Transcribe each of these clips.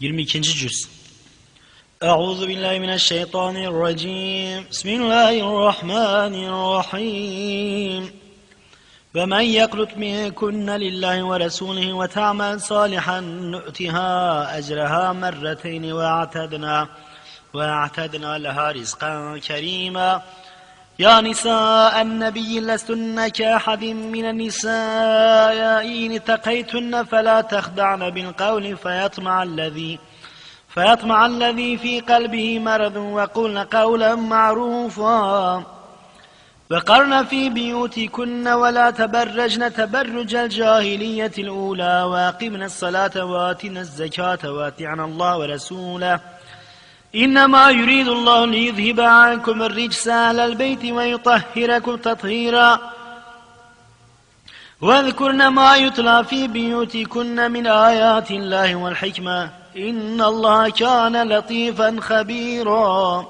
22. cüz Euzu billahi mineşşeytanirracim. Bismillahirrahmanirrahim. Ve men yeqlut minkunne lillahi ve resulih ve ta'mal salihan nu'tiha ecraha merreteyn ve a'tadna ve a'tadna leha rizqan kerima. يا نساء النبي لستن كأحد من النساء إن اتقيتن فلا تخدعن بالقول فيطمع الذي فيطمع الذي في قلبه مرض وقلن قولا معروفا. وقرن في بيوتكن ولا تبرجن تبرج الجاهلية الأولى واقمن الصلاة واتنا الزكاة وآتعن الله ورسوله. إنما يريد الله ليذهب عنكم الرجس أهل البيت ويطهركم تطهيرا. واذكرن ما يتلى في بيوتكن من آيات الله والحكمة. إن الله كان لطيفا خبيرا.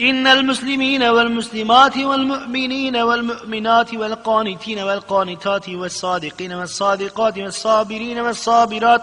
إن المسلمين والمسلمات والمؤمنين والمؤمنات والقانتين والقانتات والصادقين والصادقات والصابرين والصابرات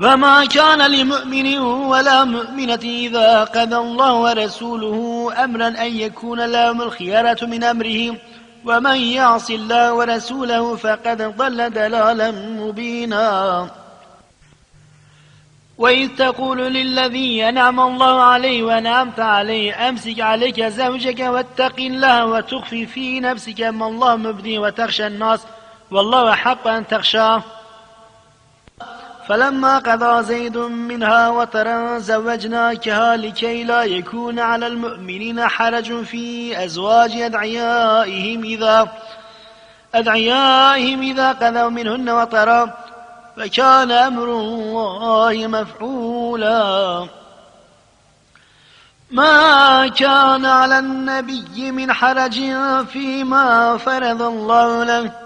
وما كان لمؤمن ولا مؤمنة إذا قضى الله ورسوله أمرا أن يكون لهم الخيارة من أمرهم ومن يعص الله ورسوله فقد ضل دلالا مبينا. وإذ تقول للذي أنعم الله عليه وأنعمت عليه أمسك عليك زوجك واتق الله وتخفي في نفسك ما الله مبدي وتخشى الناس. والله حق أن تخشاه. فلما قضى زيد منها وطرا زوجناكها لكي لا يكون على المؤمنين حرج في أزواج أدعيائهم إذا أدعيائهم إذا قضوا منهن وطرا فكان أمر الله مفعولا. ما كان على النبي من حرج فيما فرض الله له.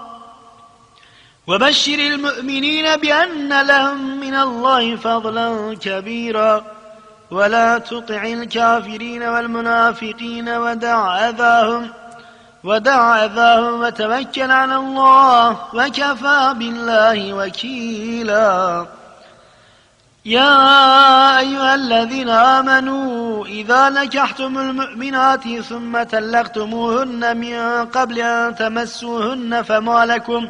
وبشر المؤمنين بأن لهم من الله فضلا كبيرا. ولا تطع الكافرين والمنافقين ودع أذاهم ودع أذاهم وتوكل على الله وكفى بالله وكيلا. يا أيها الذين آمنوا إذا نكحتم المؤمنات ثم تلقتموهن من قبل أن تمسوهن فما لكم؟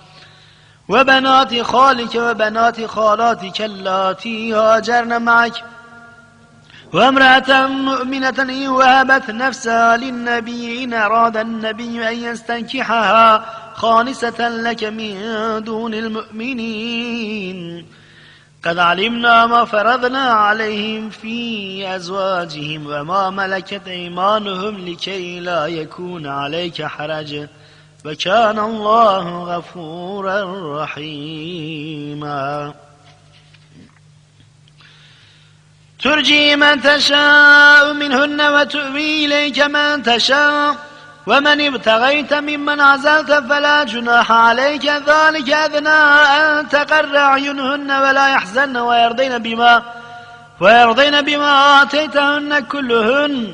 وبنات خالك وبنات خالاتك اللاتي هاجرن معك. وامرأة مؤمنة إن وهبت نفسها للنبي إن أراد النبي أن يستنكحها خالصة لك من دون المؤمنين. قد علمنا ما فرضنا عليهم في أزواجهم وما ملكت إيمانهم لكي لا يكون عليك حرج. وكان الله غفورا رحيما. ترجي من تشاء منهن وتؤوي إليك من تشاء ومن ابتغيت ممن عزلت فلا جناح عليك ذلك أدنى أن تقر أعينهن ولا يحزن ويرضين بما ويرضين بما آتيتهن كلهن.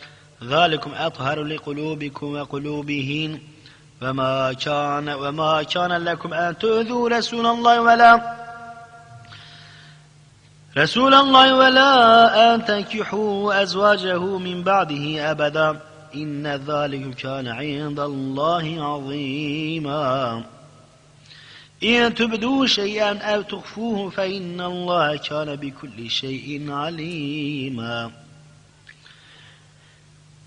ذلكم أطهر لقلوبكم وقلوبهن. وما كان وما كان لكم أن تؤذوا رسول الله ولا رسول الله ولا أن تنكحوا أزواجه من بعده أبدا. إن ذلك كان عند الله عظيما. إن تبدوا شيئا أو تخفوه فإن الله كان بكل شيء عليما.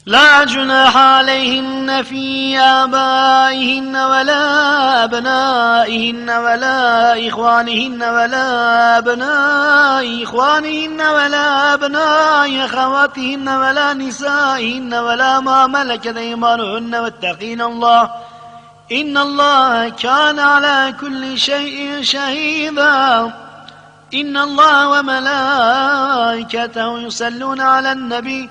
لا جناح عليهن في آبائهن ولا أبنائهن ولا إخوانهن ولا أبناء إخوانهن ولا أبناء أخواتهن ولا نسائهن ولا ما ملكت أيمانهن واتقين الله إن الله كان على كل شيء شهيدا إن الله وملائكته يصلون على النبي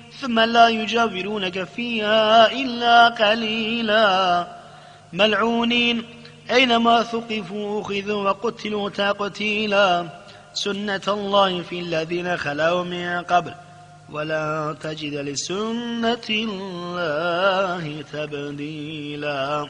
ثم لا يجاورونك فيها إلا قليلا. ملعونين أينما ثقفوا أخذوا وقتلوا تقتيلا. سنة الله في الذين خلوا من قبل. ولا تجد لسنة الله تبديلا.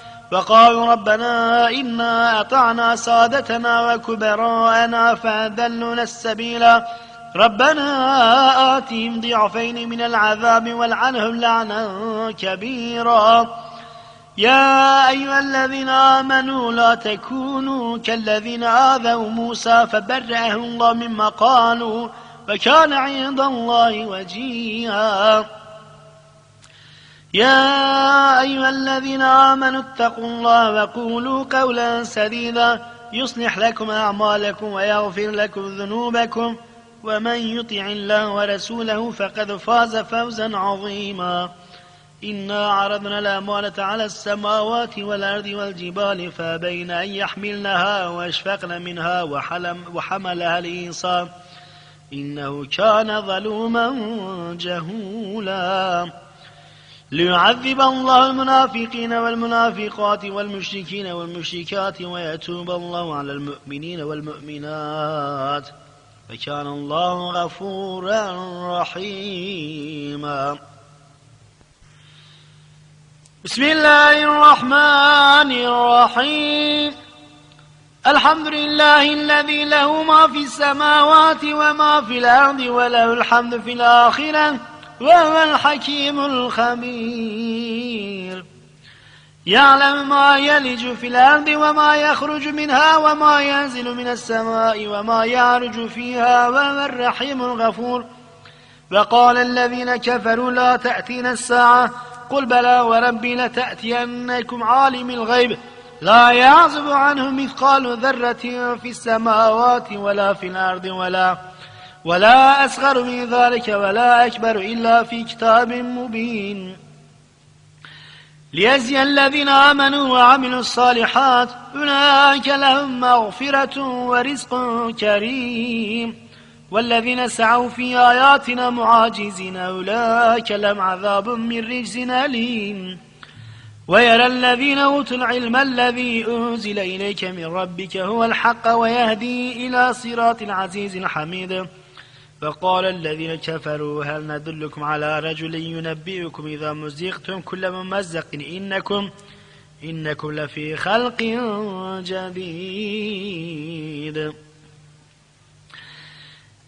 وقالوا ربنا إنا أطعنا سادتنا وكبراءنا فأذلنا السبيلا ربنا آتهم ضعفين من العذاب والعنهم لعنا كبيرا. يا أيها الذين آمنوا لا تكونوا كالذين آذوا موسى فبرأه الله مما قالوا وكان عند الله وجيها. يا أيها الذين آمنوا اتقوا الله وقولوا قولا سديدا يصلح لكم أعمالكم ويغفر لكم ذنوبكم ومن يطع الله ورسوله فقد فاز فوزا عظيما إنا عرضنا الأمانة على السماوات والأرض والجبال فأبين أن يحملنها وأشفقن منها وحملها الإنسان إنه كان ظلوما جهولا ليعذب الله المنافقين والمنافقات والمشركين والمشركات ويتوب الله على المؤمنين والمؤمنات. فكان الله غفورا رحيما. بسم الله الرحمن الرحيم. الحمد لله الذي له ما في السماوات وما في الأرض وله الحمد في الآخرة. وهو الحكيم الخبير. يعلم ما يلج في الأرض وما يخرج منها وما ينزل من السماء وما يعرج فيها وهو الرحيم الغفور. وقال الذين كفروا لا تأتينا الساعة. قل بلى وربي لتأتينكم عالم الغيب. لا يعزب عنه مثقال ذرة في السماوات ولا في الأرض ولا ولا أصغر من ذلك ولا أكبر إلا في كتاب مبين. ليجزي الذين آمنوا وعملوا الصالحات أولئك لهم مغفرة ورزق كريم. والذين سعوا في آياتنا معاجزين أولئك لهم عذاب من رجز أليم. ويرى الذين أوتوا العلم الذي أنزل إليك من ربك هو الحق ويهدي إلى صراط العزيز الحميد. فقال الذين كفروا هل ندلكم على رجل ينبئكم إذا مزقتم كل ممزق إنكم إنكم لفي خلق جديد.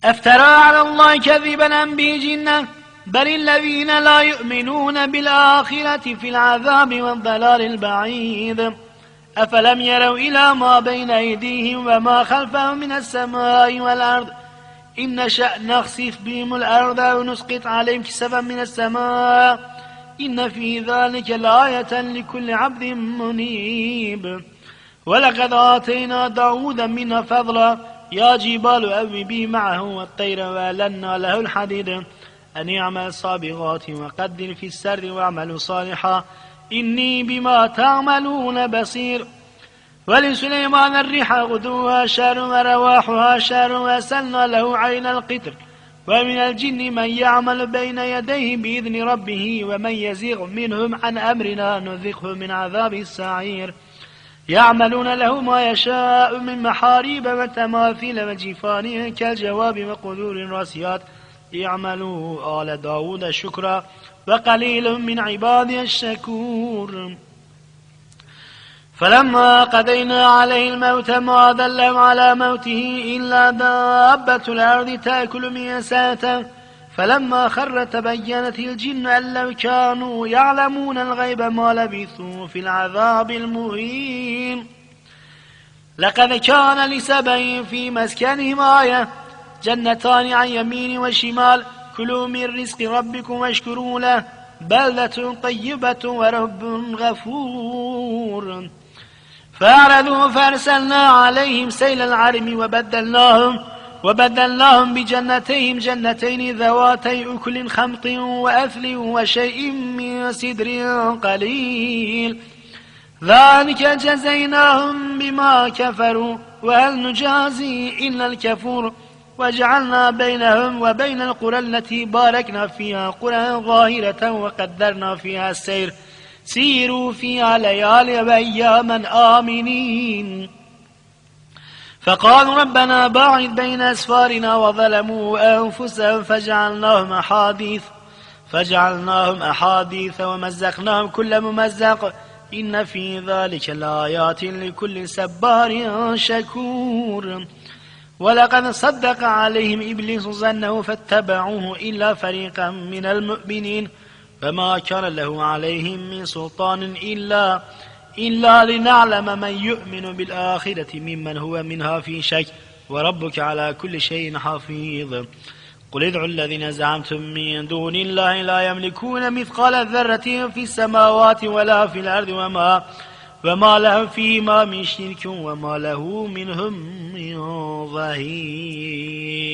أفترى على الله كذبا أم به جنة بل الذين لا يؤمنون بالآخرة في العذاب والضلال البعيد. أفلم يروا إلى ما بين أيديهم وما خلفهم من السماء والأرض؟ إن نشأ نخسف بهم الأرض ونسقط عليهم كسفا من السماء إن في ذلك لآية لكل عبد منيب. ولقد آتينا داود منا فضلا يا جبال أوبي معه والطير والنا له الحديد. أن يعمل صابغات وقدر في السر واعملوا صالحا. إني بما تعملون بصير. ولسليمان الريح غدوها شهر ورواحها شهر وسلنا له عين القطر ومن الجن من يعمل بين يديه بإذن ربه ومن يزيغ منهم عن أمرنا نذقه من عذاب السعير. يعملون له ما يشاء من محاريب وتماثيل وجفان كالجواب وقدور الراسيات اعملوا آل داود شكرا. وقليل من عبادي الشكور. فلما قضينا عليه الموت ما دلهم على موته إلا دابة الأرض تأكل من ساته. فلما خر تبينت الجن أن لو كانوا يعلمون الغيب ما لبثوا في العذاب المهين. لقد كان لسبع في مسكنهم آية جنتان عن يمين وشمال كلوا من رزق ربكم واشكروا له بلدة طيبة ورب غفور. فأعرضوا فأرسلنا عليهم سيل العرم وبدلناهم وبدلناهم بجنتيهم جنتين ذواتي أكل خمط وأثل وشيء من سدر قليل. ذلك جزيناهم بما كفروا وهل نجازي إلا الكفور. وجعلنا بينهم وبين القرى التي باركنا فيها قرى ظاهرة وقدرنا فيها السير. سيروا فيها ليالي وأياما آمنين. فقالوا ربنا باعد بين أسفارنا وظلموا أنفسهم فجعلناهم أحاديث فجعلناهم أحاديث ومزقناهم كل ممزق. إن في ذلك لآيات لكل سبار شكور. ولقد صدق عليهم إبليس ظنه فاتبعوه إلا فريقا من المؤمنين. فما كان له عليهم من سلطان إلا إلا لنعلم من يؤمن بالآخرة ممن هو منها في شك وربك على كل شيء حفيظ. قل ادعوا الذين زعمتم من دون الله لا يملكون مثقال ذرة في السماوات ولا في الأرض وما وما له فيما من شرك وما له منهم من ظهير.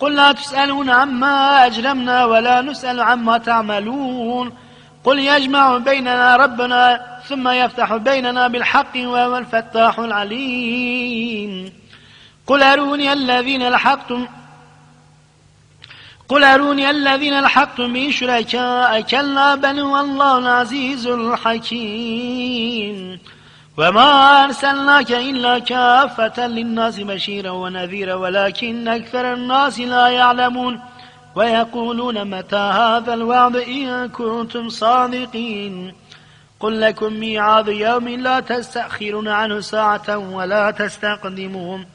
قل لا تسألون عما أجرمنا ولا نسأل عما تعملون. قل يجمع بيننا ربنا ثم يفتح بيننا بالحق وهو الفتاح العليم. قل أروني الذين لحقتم قل أروني الذين لحقتم به شركاء كلا بل هو الله العزيز الحكيم. وما أرسلناك إلا كافة للناس بشيرا ونذيرا ولكن أكثر الناس لا يعلمون. ويقولون متى هذا الوعد إن كنتم صادقين. قل لكم ميعاد يوم لا تستأخرون عنه ساعة ولا تستقدمون.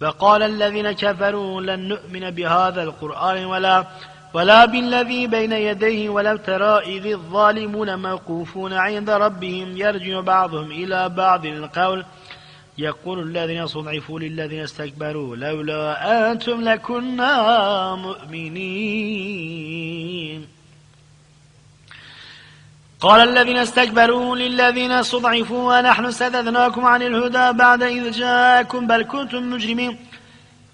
فقال الذين كفروا لن نؤمن بهذا القرآن ولا ولا بالذي بين يديه ولو ترى إذ الظالمون موقوفون عند ربهم يرجع بعضهم إلى بعض القول يقول الذين صضعفوا للذين استكبروا لولا أنتم لكنا مؤمنين. قال الذين استكبروا للذين استضعفوا ونحن سددناكم عن الهدى بعد إذ جاءكم بل كنتم مجرمين.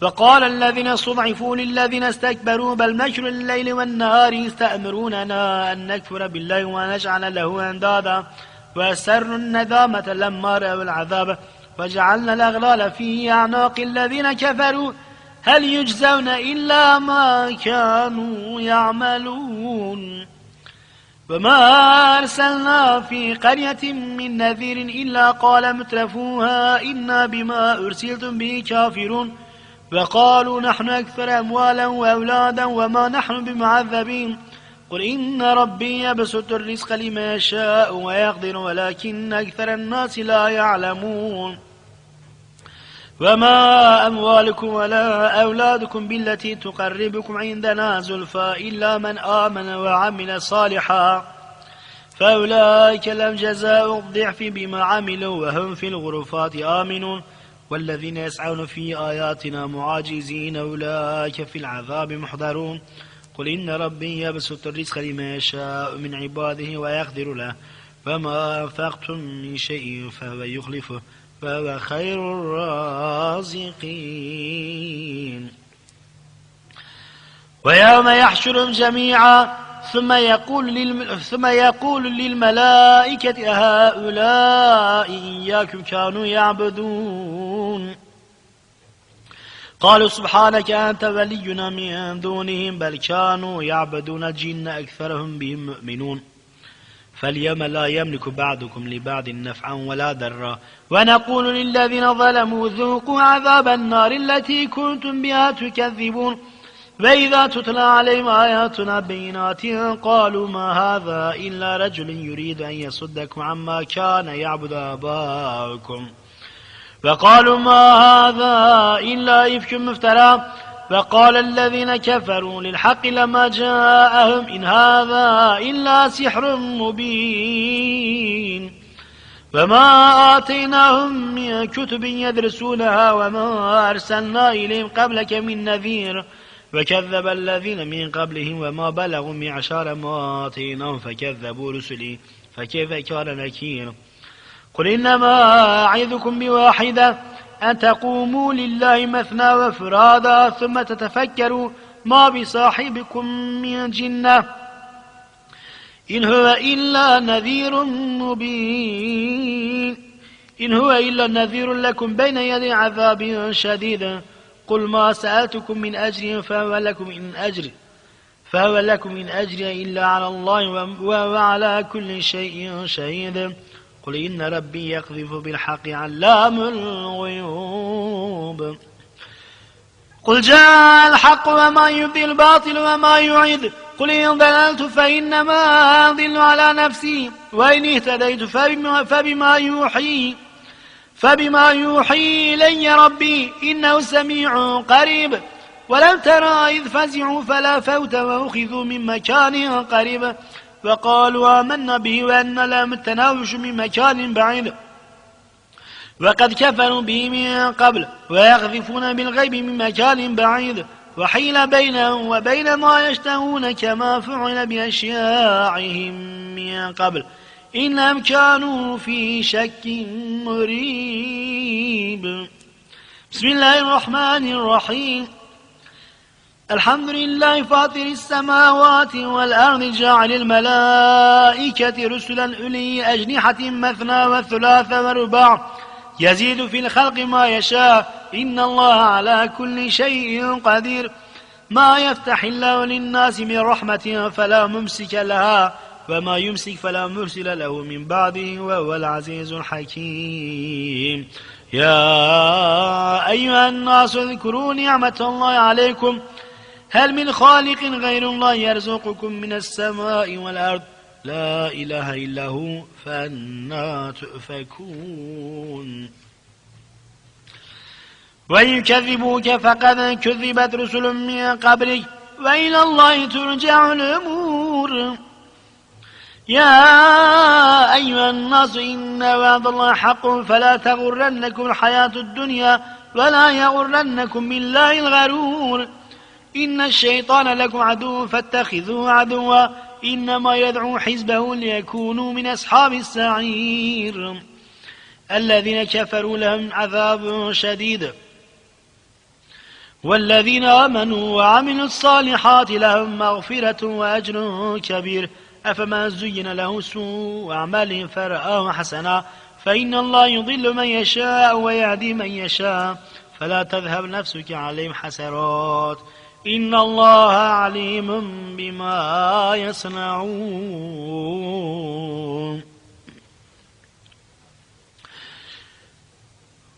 فقال الذين استضعفوا للذين استكبروا بل مكر الليل والنهار استأمروننا أن نكفر بالله ونجعل له أندادا. وأسروا الندامة لما رأوا العذاب. وجعلنا الأغلال في أعناق الذين كفروا. هل يجزون إلا ما كانوا يعملون. وما أرسلنا في قرية من نذير إلا قال مترفوها إنا بما أرسلتم به كافرون. وقالوا نحن أكثر أموالا وأولادا وما نحن بمعذبين. قل إن ربي يبسط الرزق لما يشاء ويقدر ولكن أكثر الناس لا يعلمون. وما أموالكم ولا أولادكم بالتي تقربكم عندنا زلفى إلا من آمن وعمل صالحا. فأولئك لم جزاء الضعف بما عملوا وهم في الغرفات آمنون. والذين يسعون في آياتنا معاجزين أولئك في العذاب محضرون. قل إن ربي يبسط الرزق لما يشاء من عباده ويقدر له. فما أنفقتم من شيء فهو يخلفه. فهو خير الرازقين. ويوم يحشرهم جميعا ثم يقول للم... ثم يقول للملائكة هؤلاء إياكم كانوا يعبدون. قالوا سبحانك أنت ولينا من دونهم بل كانوا يعبدون الجن أكثرهم بهم مؤمنون. فاليوم لا يملك بعضكم لبعض نفعا ولا ضرا. ونقول للذين ظلموا ذوقوا عذاب النار التي كنتم بها تكذبون. وإذا تتلى عليهم آياتنا بينات قالوا ما هذا إلا رجل يريد أن يصدكم عما كان يعبد آباؤكم. وقالوا ما هذا إلا إفك مفترى. فقال الذين كفروا للحق لما جاءهم إن هذا إلا سحر مبين. وما آتيناهم من كتب يدرسونها وما أرسلنا إليهم قبلك من نذير. وكذب الذين من قبلهم وما بلغوا معشار ما آتيناهم فكذبوا رسلي. فكيف كان نكير؟ قل إنما أعظكم بواحدة أن تقوموا لله مثنى وفرادا ثم تتفكروا ما بصاحبكم من جنة إن هو إلا نذير مبين إن هو إلا نذير لكم بين يدي عذاب شديد قل ما سألتكم من أجر فهو لكم من أجر فهو لكم من أجر إلا على الله وهو على كل شيء شهيد قل إن ربي يقذف بالحق علام الغيوب. قل جاء الحق وما يبدي الباطل وما يعيد. قل إن ضللت فإنما أضل على نفسي. وإن اهتديت فبما, فبما يوحي فبما يوحي إلي ربي إنه سميع قريب. ولم ترى إذ فزعوا فلا فوت وأخذوا من مكان قريب. وقالوا آمنا به وأن لم التناوش من مكان بعيد. وقد كفروا به من قبل ويقذفون بالغيب من مكان بعيد. وحيل بينهم وبين ما يشتهون كما فعل بأشياعهم من قبل. إنهم كانوا في شك مريب. بسم الله الرحمن الرحيم. الحمد لله فاطر السماوات والأرض جاعل الملائكة رسلا أولي أجنحة مثنى وثلاث ورباع. يزيد في الخلق ما يشاء. إن الله على كل شيء قدير. ما يفتح الله للناس من رحمة فلا ممسك لها وما يمسك فلا مرسل له من بعده وهو العزيز الحكيم. يا أيها الناس اذكروا نعمة الله عليكم. هل من خالق غير الله يرزقكم من السماء والأرض؟ لا إله إلا هو فأنا تؤفكون. وإن كذبوك فقد كذبت رسل من قبلك. وإلى الله ترجع الأمور. يا أيها الناس إن وعد الله حق فلا تغرنكم الحياة الدنيا ولا يغرنكم بالله الغرور. إن الشيطان لكم عدو فاتخذوه عدوا. إنما يدعو حزبه ليكونوا من أصحاب السعير. الذين كفروا لهم عذاب شديد. والذين آمنوا وعملوا الصالحات لهم مغفرة وأجر كبير. أفما زين له سوء أعمالهم فرآه حسنا. فإن الله يضل من يشاء ويهدي من يشاء. فلا تذهب نفسك عليهم حسرات. إن الله عليم بما يصنعون.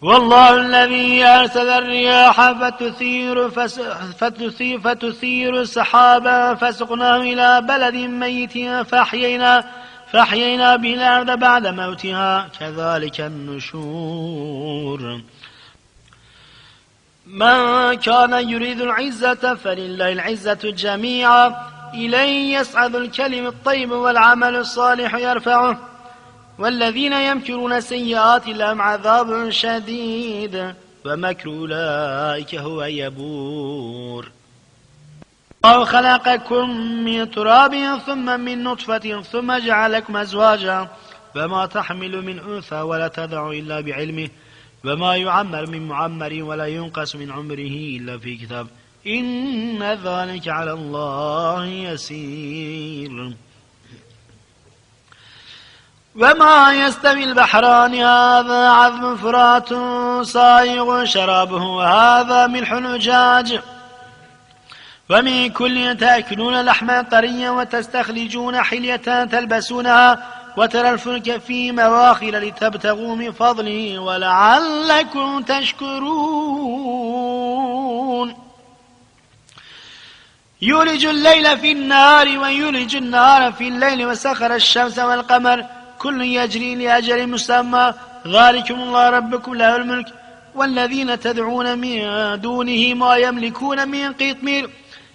والله الذي أرسل الرياح فتثير, فتثير, فتثير سحابا فسقناه إلى بلد ميت فأحيينا, فأحيينا به الأرض بعد موتها. كذلك النشور. من كان يريد العزة فلله العزة جميعا. إليه يسعد الكلم الطيب والعمل الصالح يرفعه. والذين يمكرون سيئات لهم عذاب شديد. ومكر أولئك هو يبور. الله خلقكم من تراب ثم من نطفة ثم جعلكم أزواجا. فما تحمل من أنثى ولا تدع إلا بعلمه. وما يعمر من معمر ولا ينقص من عمره إلا في كتاب. إن ذلك على الله يسير. وما يستوي البحران هذا عذب فرات صايغ شرابه وهذا ملح نجاج. ومن كل تأكلون لحما طريا وتستخرجون حلية تلبسونها. وترى الفلك في مواخر لتبتغوا من فضله ولعلكم تشكرون. يولج الليل في النهار ويولج النهار في الليل وسخر الشمس والقمر. كل يجري لأجل مسمى. ذلكم الله ربكم له الملك. والذين تدعون من دونه ما يملكون من قطمير.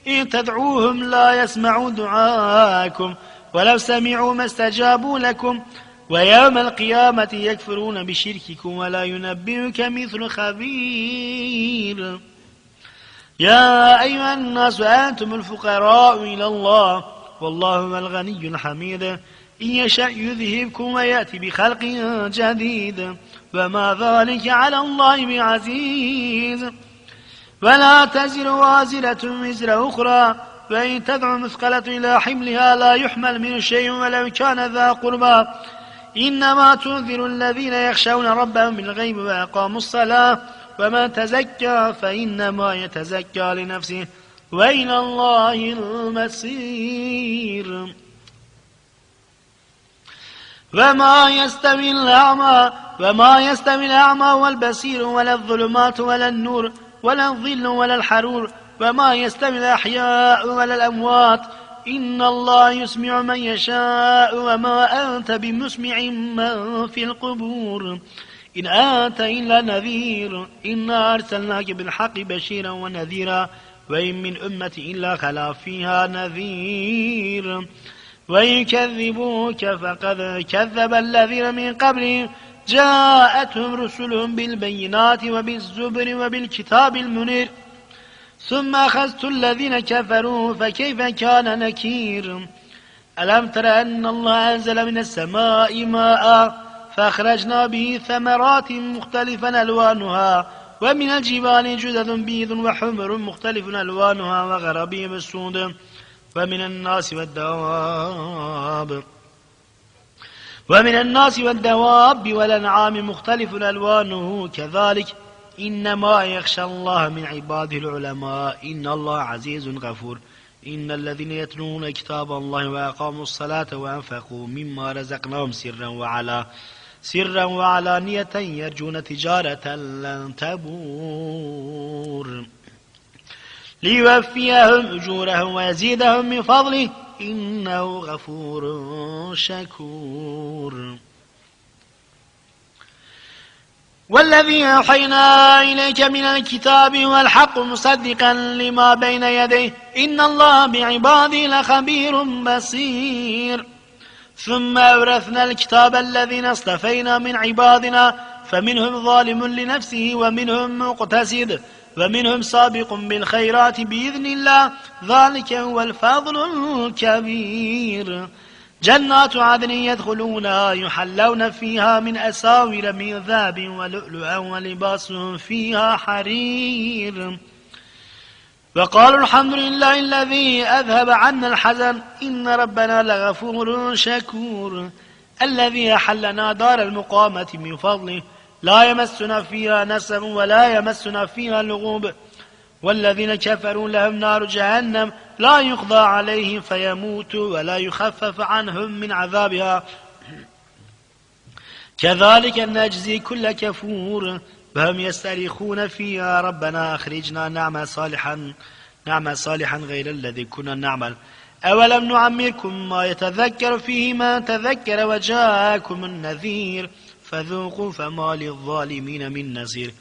إن تدعوهم لا يسمعوا دعاءكم ولو سمعوا ما استجابوا لكم ويوم القيامة يكفرون بشرككم ولا ينبئك مثل خبير. يا أيها الناس أنتم الفقراء إلى الله والله هو الغني الحميد. إن يشأ يذهبكم ويأتي بخلق جديد. وما ذلك على الله بعزيز. ولا تزر وازرة وزر أخرى. فإن تدعو مثقلة إلى حملها لا يحمل من شيء ولو كان ذا قربى. إنما تنذر الذين يخشون ربهم بالغيب وأقاموا الصلاة. ومن تزكى فإنما يتزكى لنفسه. وإلى الله المسير وما يستوي الأعمى وما يستوي الأعمى والبصير ولا الظلمات ولا النور ولا الظل ولا الحرور. وما يستوي الأحياء ولا الأموات. إن الله يسمع من يشاء وما أنت بمسمع من في القبور. إن أنت إلا نذير. إنا أرسلناك بالحق بشيرا ونذيرا. وإن من أمة إلا خلا فيها نذير. وإن كذبوك فقد كذب الذين من قبلهم جاءتهم رسلهم بالبينات وبالزبر وبالكتاب المنير. ثم أخذت الذين كفروا فكيف كان نكير؟ ألم تر أن الله أنزل من السماء ماء فأخرجنا به ثمرات مختلفا ألوانها ومن الجبال جدد بيض وحمر مختلف ألوانها وغربي السود ومن الناس والدواب. ومن الناس والدواب والأنعام مختلف ألوانه كذلك إنما يخشى الله من عباده العلماء. إن الله عزيز غفور. إن الذين يتلون كتاب الله وأقاموا الصلاة وأنفقوا مما رزقناهم سرا وعلى سرا وعلانية يرجون تجارة لن تبور. ليوفيهم أجورهم ويزيدهم من فضله. إنه غفور شكور. والذي أوحينا إليك من الكتاب والحق مصدقا لما بين يديه. إن الله بعباده لخبير بصير. ثم أورثنا الكتاب الذين اصطفينا من عبادنا فمنهم ظالم لنفسه ومنهم مقتصد ومنهم سابق بالخيرات بإذن الله. ذلك هو الفضل الكبير. جنات عدن يدخلونها يحلون فيها من أساور من ذهب ولؤلؤا ولباسهم فيها حرير. وقالوا الحمد لله الذي أذهب عنا الحزن. إن ربنا لغفور شكور. الذي أحلنا دار المقامة من فضله. لا يمسنا فيها نسب ولا يمسنا فيها لغوب. والذين كفروا لهم نار جهنم لا يقضى عليهم فيموتوا ولا يخفف عنهم من عذابها. كذلك نجزي كل كفور وهم يستريخون فيها. ربنا أخرجنا نعمل صالحا نعمل صالحا غير الذي كنا نعمل. أولم نعمركم ما يتذكر فيه ما تذكر وجاءكم النذير؟ فذوقوا فما للظالمين من نذير.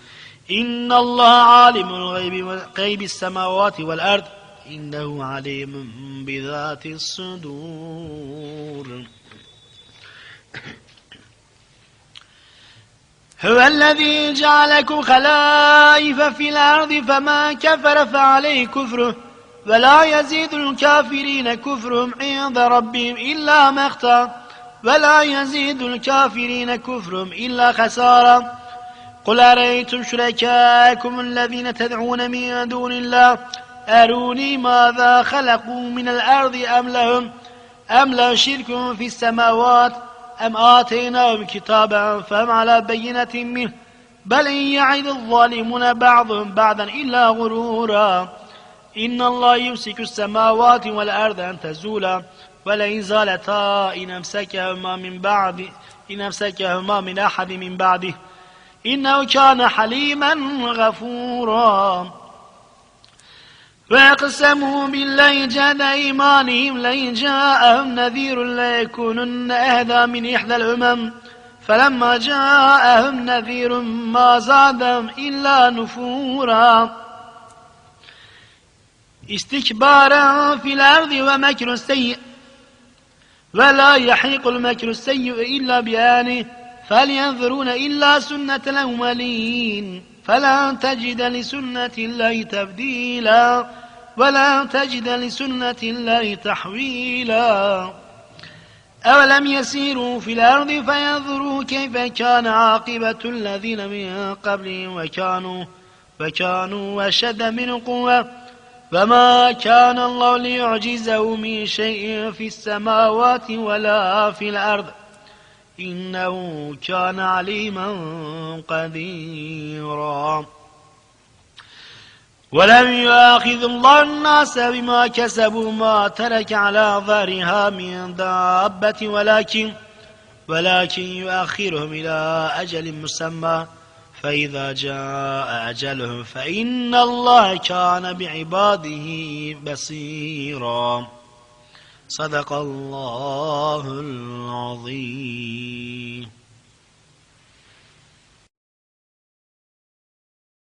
إن الله عالم الغيب غيب السماوات والأرض. إنه عليم بذات الصدور. هو الذي جعلكم خلائف في الأرض فما كفر فعليه كفره ولا يزيد الكافرين كفرهم عند ربهم إلا مقتا ولا يزيد الكافرين كفرهم إلا خسارا قل أريتم شركاءكم الذين تدعون من دون الله؟ أروني ماذا خلقوا من الأرض أم لهم؟ أم لهم شرك في السماوات؟ أم آتيناهم كتابا فهم على بينة منه؟ بل إن يعد الظالمون بعضهم بعضا إلا غرورا. إن الله يمسك السماوات والأرض أن تزولا. ولئن زالتا إن أمسكهما من بعد إن أمسكهما من أحد من بعده. إنه كان حليما غفورا. فاقسموا بالله جاد إيمانهم لئن جاءهم نذير ليكونن أهدى من إحدى الأمم. فلما جاءهم نذير ما زادهم إلا نفورا. استكبارا في الأرض ومكر السيء ولا يحيق المكر السيء إلا بآنه. فلينظرون إلا سنة الأولين فلا تجد لسنة الله تبديلا ولا تجد لسنة الله تحويلا أولم يسيروا في الأرض فينظروا كيف كان عاقبة الذين من قبلهم وكانوا وكانوا أشد من قوة فما كان الله ليعجزه من شيء في السماوات ولا في الأرض إنه كان عليما قديرا. ولم يؤاخذ الله الناس بما كسبوا ما ترك على ظهرها من دابة ولكن ولكن يؤخرهم إلى أجل مسمى. فإذا جاء أجلهم فإن الله كان بعباده بصيرا. صدق الله العظيم.